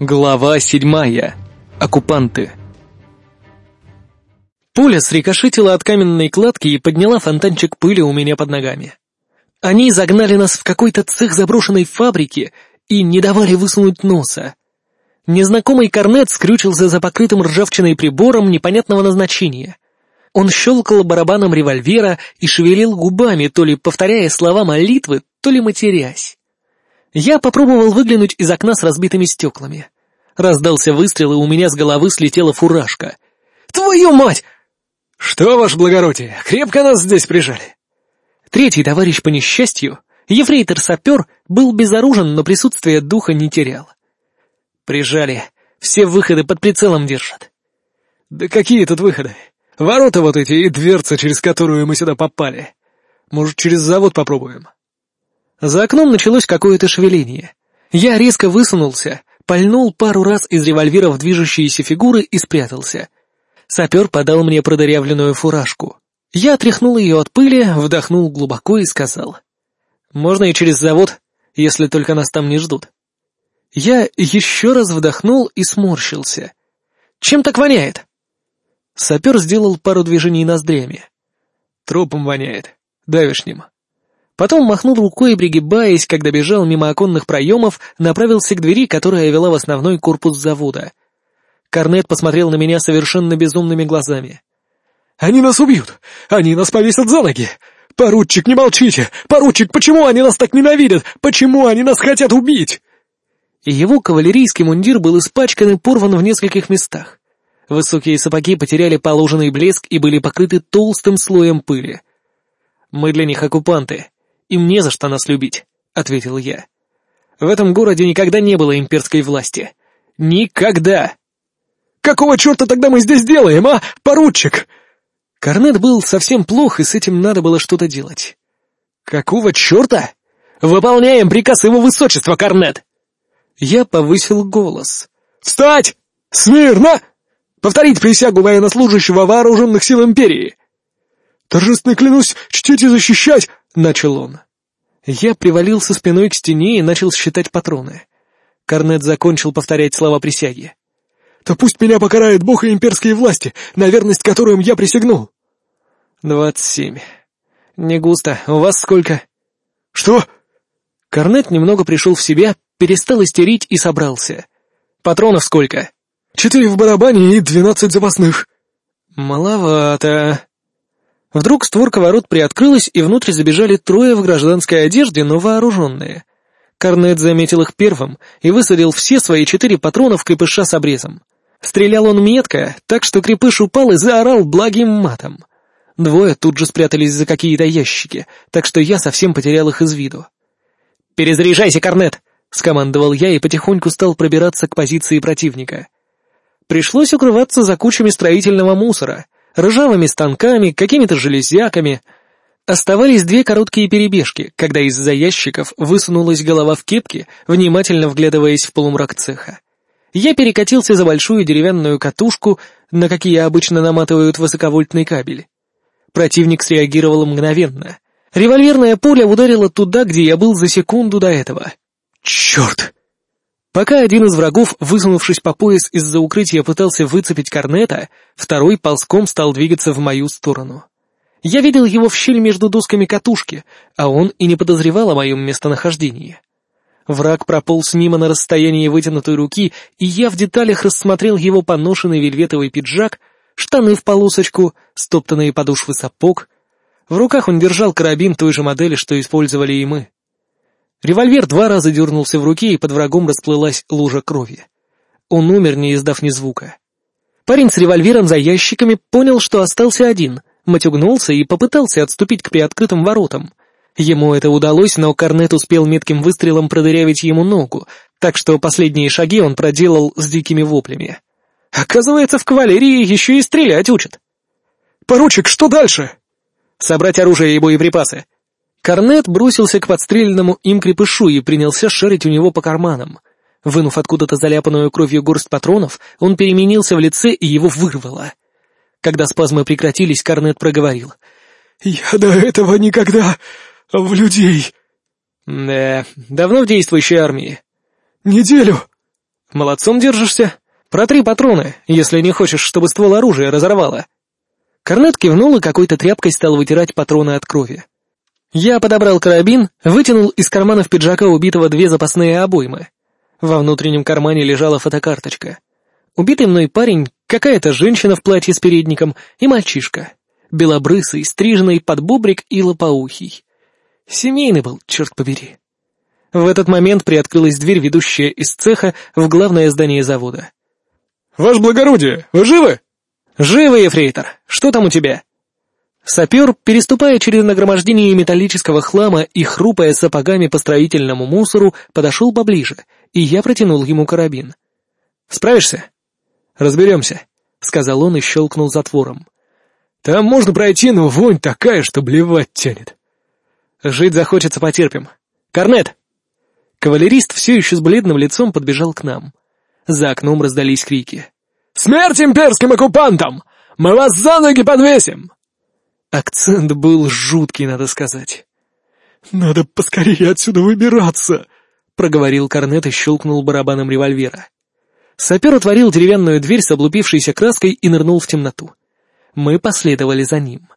Глава седьмая. Оккупанты. Пуля срикошетила от каменной кладки и подняла фонтанчик пыли у меня под ногами. Они загнали нас в какой-то цех заброшенной фабрики и не давали высунуть носа. Незнакомый корнет скрючился за покрытым ржавчиной прибором непонятного назначения. Он щелкал барабаном револьвера и шевелил губами, то ли повторяя слова молитвы, то ли матерясь. Я попробовал выглянуть из окна с разбитыми стеклами. Раздался выстрел, и у меня с головы слетела фуражка. «Твою мать!» «Что, ваше благородие, крепко нас здесь прижали?» Третий товарищ по несчастью, ефрейтор-сапер, был безоружен, но присутствие духа не терял. «Прижали. Все выходы под прицелом держат». «Да какие тут выходы? Ворота вот эти и дверца, через которую мы сюда попали. Может, через завод попробуем?» За окном началось какое-то шевеление. Я резко высунулся, пальнул пару раз из револьвера в движущиеся фигуры и спрятался. Сапер подал мне продырявленную фуражку. Я отряхнул ее от пыли, вдохнул глубоко и сказал. «Можно и через завод, если только нас там не ждут». Я еще раз вдохнул и сморщился. «Чем так воняет?» Сапер сделал пару движений ноздрями. «Трупом воняет. Давишним». Потом махнул рукой и, пригибаясь, когда бежал мимо оконных проемов, направился к двери, которая вела в основной корпус завода. Корнет посмотрел на меня совершенно безумными глазами. «Они нас убьют! Они нас повесят за ноги! Поручик, не молчите! Поручик, почему они нас так ненавидят? Почему они нас хотят убить?» Его кавалерийский мундир был испачкан и порван в нескольких местах. Высокие сапоги потеряли положенный блеск и были покрыты толстым слоем пыли. «Мы для них оккупанты», им не за что нас любить», — ответил я. «В этом городе никогда не было имперской власти. Никогда!» «Какого черта тогда мы здесь делаем, а, поручик?» Корнет был совсем плох, и с этим надо было что-то делать. «Какого черта? Выполняем приказ его высочества, Корнет!» Я повысил голос. «Встать! Смирно! Повторить присягу военнослужащего вооруженных сил Империи!» «Торжественно клянусь чтить и защищать!» — начал он. Я привалился спиной к стене и начал считать патроны. Корнет закончил повторять слова присяги. «То пусть меня покарает Бог и имперские власти, на верность которым я присягнул!» «Двадцать семь. Не густо. У вас сколько?» «Что?» Корнет немного пришел в себя, перестал истерить и собрался. «Патронов сколько?» «Четыре в барабане и двенадцать запасных». «Маловато», Вдруг створка ворот приоткрылась, и внутрь забежали трое в гражданской одежде, но вооруженные. Корнет заметил их первым и высадил все свои четыре патрона в крепыша с обрезом. Стрелял он метко, так что крепыш упал и заорал благим матом. Двое тут же спрятались за какие-то ящики, так что я совсем потерял их из виду. «Перезаряжайся, Корнет!» — скомандовал я и потихоньку стал пробираться к позиции противника. Пришлось укрываться за кучами строительного мусора — ржавыми станками, какими-то железяками. Оставались две короткие перебежки, когда из-за ящиков высунулась голова в кепке, внимательно вглядываясь в полумрак цеха. Я перекатился за большую деревянную катушку, на какие обычно наматывают высоковольтный кабель. Противник среагировал мгновенно. Револьверная пуля ударила туда, где я был за секунду до этого. «Черт!» Пока один из врагов, высунувшись по пояс из-за укрытия, пытался выцепить корнета, второй ползком стал двигаться в мою сторону. Я видел его в щель между досками катушки, а он и не подозревал о моем местонахождении. Враг прополз мимо на расстоянии вытянутой руки, и я в деталях рассмотрел его поношенный вельветовый пиджак, штаны в полосочку, стоптанные подошвы сапог. В руках он держал карабин той же модели, что использовали и мы. Револьвер два раза дернулся в руке, и под врагом расплылась лужа крови. Он умер, не издав ни звука. Парень с револьвером за ящиками понял, что остался один, матюгнулся и попытался отступить к приоткрытым воротам. Ему это удалось, но Корнет успел метким выстрелом продырявить ему ногу, так что последние шаги он проделал с дикими воплями. Оказывается, в кавалерии еще и стрелять учат. «Поручик, что дальше?» «Собрать оружие и боеприпасы», Корнет бросился к подстреленному им крепышу и принялся шарить у него по карманам. Вынув откуда-то заляпанную кровью горсть патронов, он переменился в лице и его вырвало. Когда спазмы прекратились, Корнет проговорил. «Я до этого никогда... в людей...» «Да, давно в действующей армии?» «Неделю». Молодцом держишься. Протри патроны, если не хочешь, чтобы ствол оружия разорвало. Корнет кивнул и какой-то тряпкой стал вытирать патроны от крови. Я подобрал карабин, вытянул из карманов пиджака убитого две запасные обоймы. Во внутреннем кармане лежала фотокарточка. Убитый мной парень, какая-то женщина в платье с передником и мальчишка. Белобрысый, стриженный под бобрик и лопоухий. Семейный был, черт побери. В этот момент приоткрылась дверь, ведущая из цеха в главное здание завода. «Ваше благородие, вы живы?» «Живы, ефрейтор! Что там у тебя?» Сапер, переступая через нагромождение металлического хлама и хрупая сапогами по строительному мусору, подошел поближе, и я протянул ему карабин. «Справишься?» «Разберемся», — сказал он и щелкнул затвором. «Там можно пройти, но вонь такая, что блевать тянет». «Жить захочется, потерпим. Корнет!» Кавалерист все еще с бледным лицом подбежал к нам. За окном раздались крики. «Смерть имперским оккупантам! Мы вас за ноги подвесим!» Акцент был жуткий, надо сказать. «Надо поскорее отсюда выбираться!» — проговорил Корнет и щелкнул барабаном револьвера. Сапер отворил деревянную дверь с облупившейся краской и нырнул в темноту. Мы последовали за ним.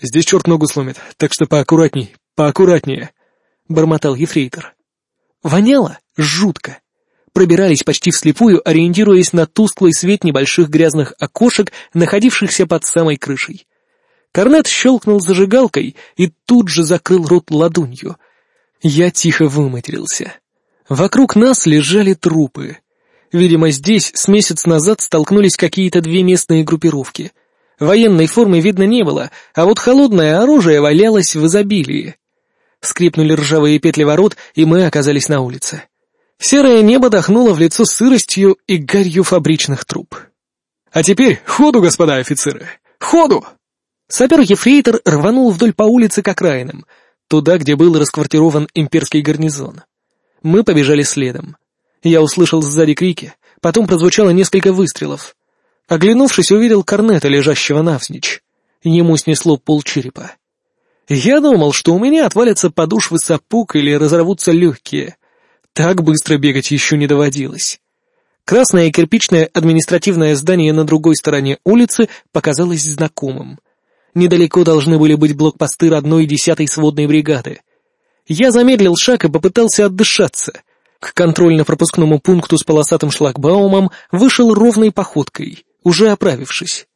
«Здесь черт ногу сломит, так что поаккуратней, поаккуратнее», — бормотал ефрейтор. Воняло жутко. Пробирались почти вслепую, ориентируясь на тусклый свет небольших грязных окошек, находившихся под самой крышей. Корнет щелкнул зажигалкой и тут же закрыл рот ладонью. Я тихо выматерился. Вокруг нас лежали трупы. Видимо, здесь с месяц назад столкнулись какие-то две местные группировки. Военной формы видно не было, а вот холодное оружие валялось в изобилии. Скрипнули ржавые петли ворот, и мы оказались на улице. Серое небо дохнуло в лицо сыростью и гарью фабричных труб. «А теперь ходу, господа офицеры! Ходу!» Сапер-ефрейтор рванул вдоль по улице к окраинам, туда, где был расквартирован имперский гарнизон. Мы побежали следом. Я услышал сзади крики, потом прозвучало несколько выстрелов. Оглянувшись, увидел корнета, лежащего навзничь. Ему снесло полчерепа. Я думал, что у меня отвалятся подушвы сапог или разорвутся легкие. Так быстро бегать еще не доводилось. Красное кирпичное административное здание на другой стороне улицы показалось знакомым — Недалеко должны были быть блокпосты родной десятой сводной бригады. Я замедлил шаг и попытался отдышаться. К контрольно-пропускному пункту с полосатым шлагбаумом вышел ровной походкой, уже оправившись.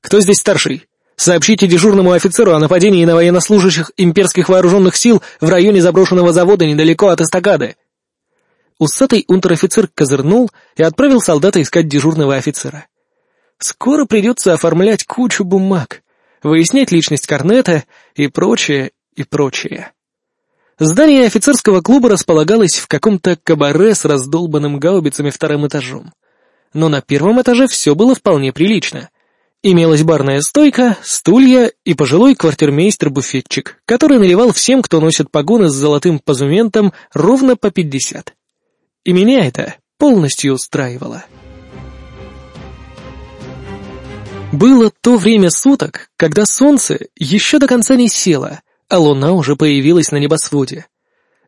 «Кто здесь старший? Сообщите дежурному офицеру о нападении на военнослужащих имперских вооруженных сил в районе заброшенного завода недалеко от эстакады». Усатый унтер-офицер козырнул и отправил солдата искать дежурного офицера. «Скоро придется оформлять кучу бумаг выяснять личность Корнета и прочее, и прочее. Здание офицерского клуба располагалось в каком-то кабаре с раздолбанным гаубицами вторым этажом. Но на первом этаже все было вполне прилично. Имелась барная стойка, стулья и пожилой квартирмейстер-буфетчик, который наливал всем, кто носит погоны с золотым позументом, ровно по пятьдесят. И меня это полностью устраивало. Было то время суток, когда солнце еще до конца не село, а луна уже появилась на небосводе.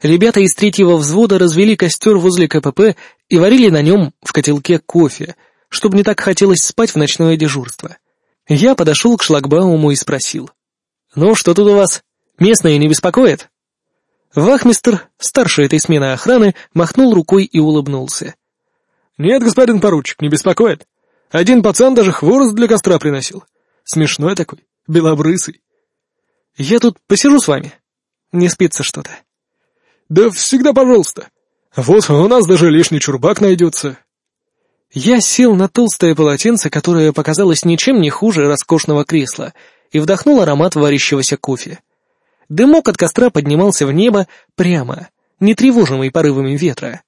Ребята из третьего взвода развели костер возле КПП и варили на нем в котелке кофе, чтобы не так хотелось спать в ночное дежурство. Я подошел к шлагбауму и спросил. «Ну, что тут у вас? Местные не беспокоят?» Вахмистр, старший этой смены охраны, махнул рукой и улыбнулся. «Нет, господин поручик, не беспокоит. Один пацан даже хворост для костра приносил. Смешной такой, белобрысый. Я тут посижу с вами. Не спится что-то. Да всегда пожалуйста. Вот у нас даже лишний чурбак найдется. Я сел на толстое полотенце, которое показалось ничем не хуже роскошного кресла, и вдохнул аромат варящегося кофе. Дымок от костра поднимался в небо прямо, не тревожимый порывами ветра.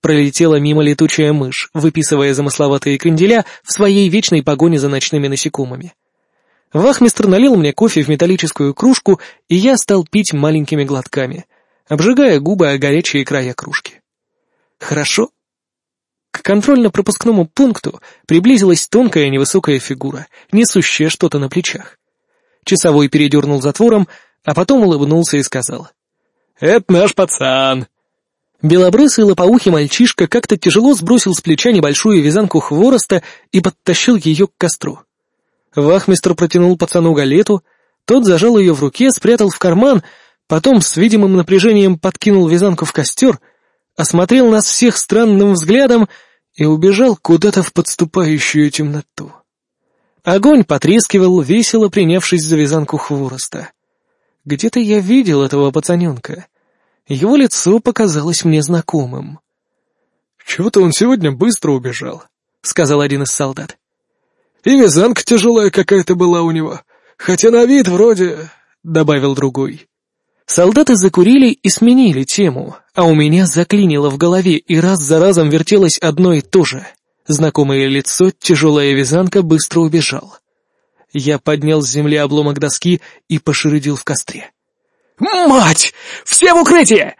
Пролетела мимо летучая мышь, выписывая замысловатые кренделя в своей вечной погоне за ночными насекомыми. Вахмистр налил мне кофе в металлическую кружку, и я стал пить маленькими глотками, обжигая губы о горячие края кружки. Хорошо. К контрольно-пропускному пункту приблизилась тонкая невысокая фигура, несущая что-то на плечах. Часовой передернул затвором, а потом улыбнулся и сказал. «Это наш пацан. Белобрысый лопоухий мальчишка как-то тяжело сбросил с плеча небольшую вязанку хвороста и подтащил ее к костру. Вахмистр протянул пацану галету, тот зажал ее в руке, спрятал в карман, потом с видимым напряжением подкинул вязанку в костер, осмотрел нас всех странным взглядом и убежал куда-то в подступающую темноту. Огонь потрескивал, весело принявшись за вязанку хвороста. Где-то я видел этого пацаненка. Его лицо показалось мне знакомым. «Чего-то он сегодня быстро убежал», — сказал один из солдат. «И вязанка тяжелая какая-то была у него, хотя на вид вроде...» — добавил другой. Солдаты закурили и сменили тему, а у меня заклинило в голове, и раз за разом вертелось одно и то же. Знакомое лицо, тяжелая вязанка, быстро убежал. Я поднял с земли обломок доски и пошерудил в костре. «Мать! Все в укрытие!»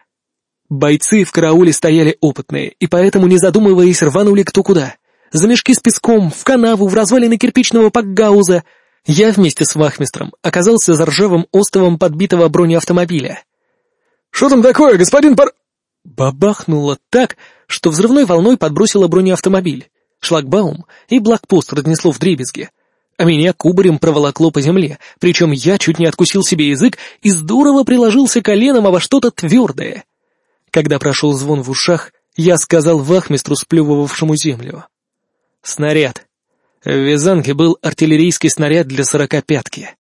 Бойцы в карауле стояли опытные, и поэтому, не задумываясь, рванули кто куда. За мешки с песком, в канаву, в развалины кирпичного пакгауза. Я вместе с вахмистром оказался за ржавым остовом подбитого бронеавтомобиля. «Что там такое, господин пар...» Бабахнуло так, что взрывной волной подбросило бронеавтомобиль. Шлагбаум и блокпост разнесло в дребезги а меня кубарем проволокло по земле, причем я чуть не откусил себе язык и здорово приложился коленом обо что-то твердое. Когда прошел звон в ушах, я сказал вахмистру, сплювывавшему землю. «Снаряд. В Вязанке был артиллерийский снаряд для сорокопятки.